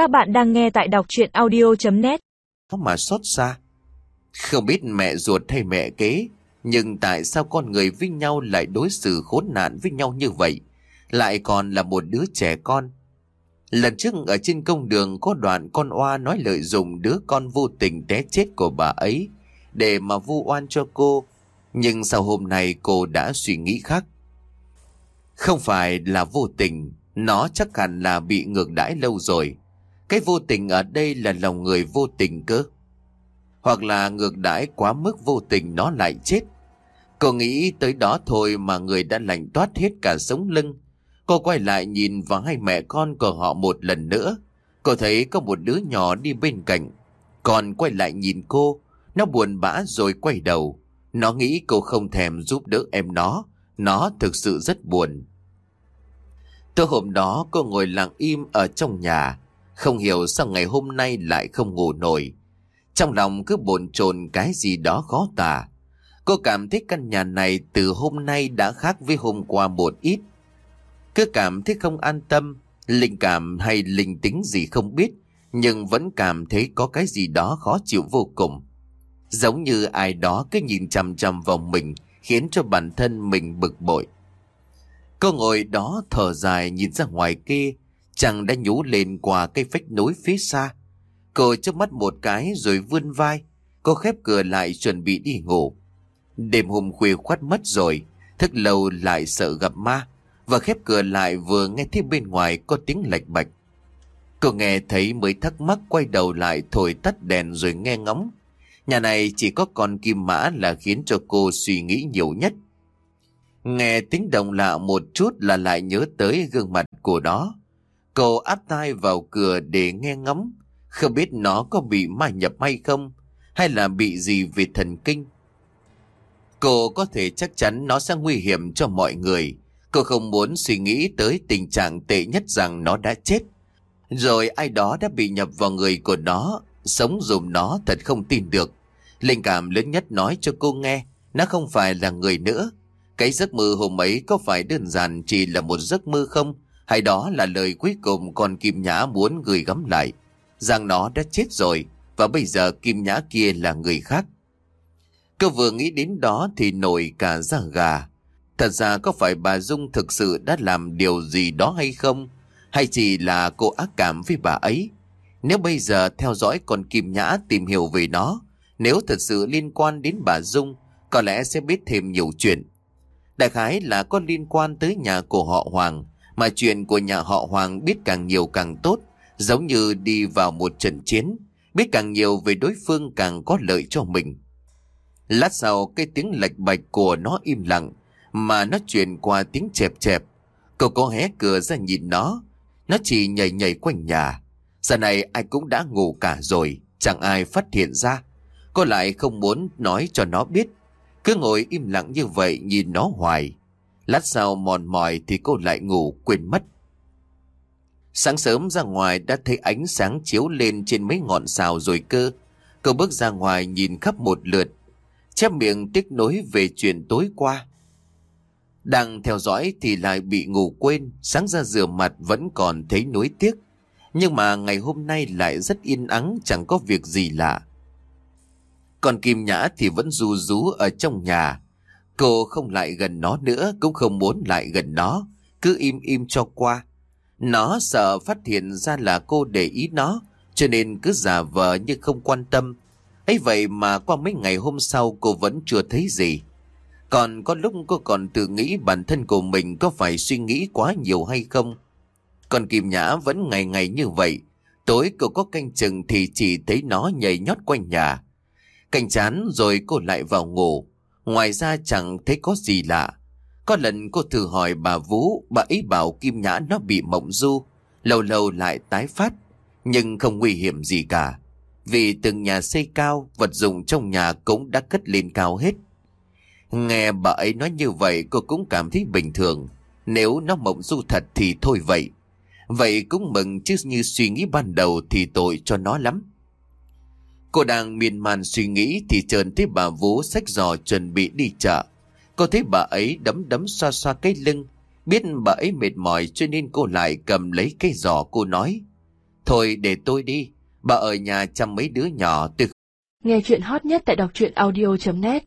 Các bạn đang nghe tại đọc chuyện audio.net Mà xót xa. Không biết mẹ ruột hay mẹ kế, Nhưng tại sao con người với nhau lại đối xử khốn nạn với nhau như vậy? Lại còn là một đứa trẻ con. Lần trước ở trên công đường có đoạn con oa nói lợi dụng đứa con vô tình té chết của bà ấy Để mà vu oan cho cô, Nhưng sau hôm nay cô đã suy nghĩ khác. Không phải là vô tình, Nó chắc hẳn là bị ngược đãi lâu rồi. Cái vô tình ở đây là lòng người vô tình cơ Hoặc là ngược đãi quá mức vô tình nó lại chết Cô nghĩ tới đó thôi mà người đã lạnh toát hết cả sống lưng Cô quay lại nhìn vào hai mẹ con của họ một lần nữa. Cô thấy có một đứa nhỏ đi bên cạnh. Còn quay lại nhìn cô, nó buồn bã rồi quay đầu. Nó nghĩ cô không thèm giúp đỡ em nó. Nó thực sự rất buồn. Tối hôm đó cô ngồi lặng im ở trong nhà. Không hiểu sao ngày hôm nay lại không ngủ nổi. Trong lòng cứ bồn chồn cái gì đó khó tả. Cô cảm thấy căn nhà này từ hôm nay đã khác với hôm qua một ít. Cứ cảm thấy không an tâm, linh cảm hay linh tính gì không biết, nhưng vẫn cảm thấy có cái gì đó khó chịu vô cùng. Giống như ai đó cứ nhìn chằm chằm vào mình, khiến cho bản thân mình bực bội. Cô ngồi đó thở dài nhìn ra ngoài kia, chàng đã nhú lên qua cây phách nối phía xa. Cô chớp mắt một cái rồi vươn vai, cô khép cửa lại chuẩn bị đi ngủ. Đêm hôm khuya khoát mất rồi, thức lâu lại sợ gặp ma. Và khép cửa lại vừa nghe thấy bên ngoài có tiếng lạch bạch. Cô nghe thấy mới thắc mắc quay đầu lại thổi tắt đèn rồi nghe ngóng. Nhà này chỉ có con kim mã là khiến cho cô suy nghĩ nhiều nhất. Nghe tiếng động lạ một chút là lại nhớ tới gương mặt của nó. Cô áp tai vào cửa để nghe ngóng. Không biết nó có bị ma nhập hay không, hay là bị gì về thần kinh. Cô có thể chắc chắn nó sẽ nguy hiểm cho mọi người. Cô không muốn suy nghĩ tới tình trạng tệ nhất rằng nó đã chết. Rồi ai đó đã bị nhập vào người của nó, sống dùm nó thật không tin được. Linh cảm lớn nhất nói cho cô nghe, nó không phải là người nữa. Cái giấc mơ hôm ấy có phải đơn giản chỉ là một giấc mơ không? Hay đó là lời cuối cùng con Kim Nhã muốn gửi gắm lại? Rằng nó đã chết rồi, và bây giờ Kim Nhã kia là người khác. Cô vừa nghĩ đến đó thì nổi cả da gà. Thật ra có phải bà Dung thực sự đã làm điều gì đó hay không? Hay chỉ là cô ác cảm với bà ấy? Nếu bây giờ theo dõi con Kim Nhã tìm hiểu về nó, nếu thật sự liên quan đến bà Dung, có lẽ sẽ biết thêm nhiều chuyện. Đại khái là có liên quan tới nhà của họ Hoàng, mà chuyện của nhà họ Hoàng biết càng nhiều càng tốt, giống như đi vào một trận chiến, biết càng nhiều về đối phương càng có lợi cho mình. Lát sau cái tiếng lạch bạch của nó im lặng, mà nó chuyển qua tiếng chẹp chẹp. Cậu có hé cửa ra nhìn nó, nó chỉ nhảy nhảy quanh nhà. Giờ này ai cũng đã ngủ cả rồi, chẳng ai phát hiện ra. Cô lại không muốn nói cho nó biết. Cứ ngồi im lặng như vậy nhìn nó hoài. Lát sau mòn mỏi thì cô lại ngủ quên mất. Sáng sớm ra ngoài đã thấy ánh sáng chiếu lên trên mấy ngọn xào rồi cơ. Cô bước ra ngoài nhìn khắp một lượt. Chép miệng tiếc nối về chuyện tối qua. Đang theo dõi thì lại bị ngủ quên, sáng ra rửa mặt vẫn còn thấy nuối tiếc. Nhưng mà ngày hôm nay lại rất yên ắng, chẳng có việc gì lạ. Còn Kim Nhã thì vẫn ru rú ở trong nhà. Cô không lại gần nó nữa, cũng không muốn lại gần nó, cứ im im cho qua. Nó sợ phát hiện ra là cô để ý nó, cho nên cứ giả vờ như không quan tâm. ấy vậy mà qua mấy ngày hôm sau cô vẫn chưa thấy gì. Còn có lúc cô còn tự nghĩ bản thân của mình có phải suy nghĩ quá nhiều hay không. Còn Kim Nhã vẫn ngày ngày như vậy. Tối cô có canh chừng thì chỉ thấy nó nhảy nhót quanh nhà. Canh chán rồi cô lại vào ngủ. Ngoài ra chẳng thấy có gì lạ. Có lần cô thử hỏi bà Vũ, bà ấy bảo Kim Nhã nó bị mộng du. Lâu lâu lại tái phát. Nhưng không nguy hiểm gì cả. Vì từng nhà xây cao, vật dụng trong nhà cũng đã cất lên cao hết. Nghe bà ấy nói như vậy cô cũng cảm thấy bình thường. Nếu nó mộng du thật thì thôi vậy. Vậy cũng mừng chứ như suy nghĩ ban đầu thì tội cho nó lắm. Cô đang miên man suy nghĩ thì trơn thấy bà Vũ xách giò chuẩn bị đi chợ. Cô thấy bà ấy đấm đấm xoa xoa cái lưng. Biết bà ấy mệt mỏi cho nên cô lại cầm lấy cái giò cô nói. Thôi để tôi đi, bà ở nhà chăm mấy đứa nhỏ tôi Nghe chuyện hot nhất tại đọc truyện audio.net